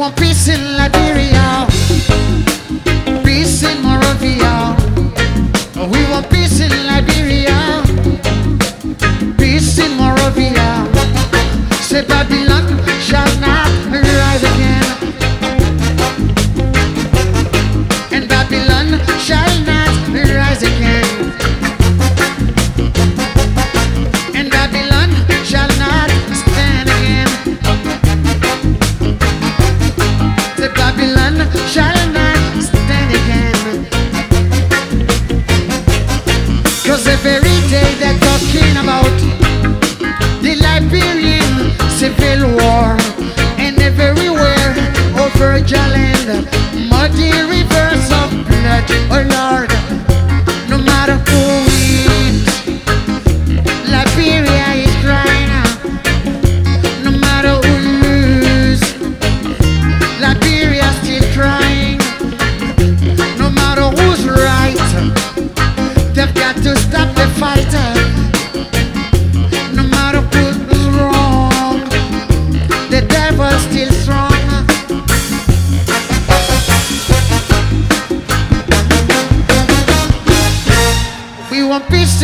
want peace in Liberia, peace in Monrovia. We want peace in Liberia, peace in Monrovia. Say, baby. noite lenda,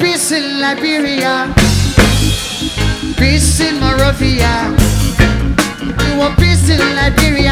Peace in Liberia. Peace in Monrovia. We want peace in Liberia.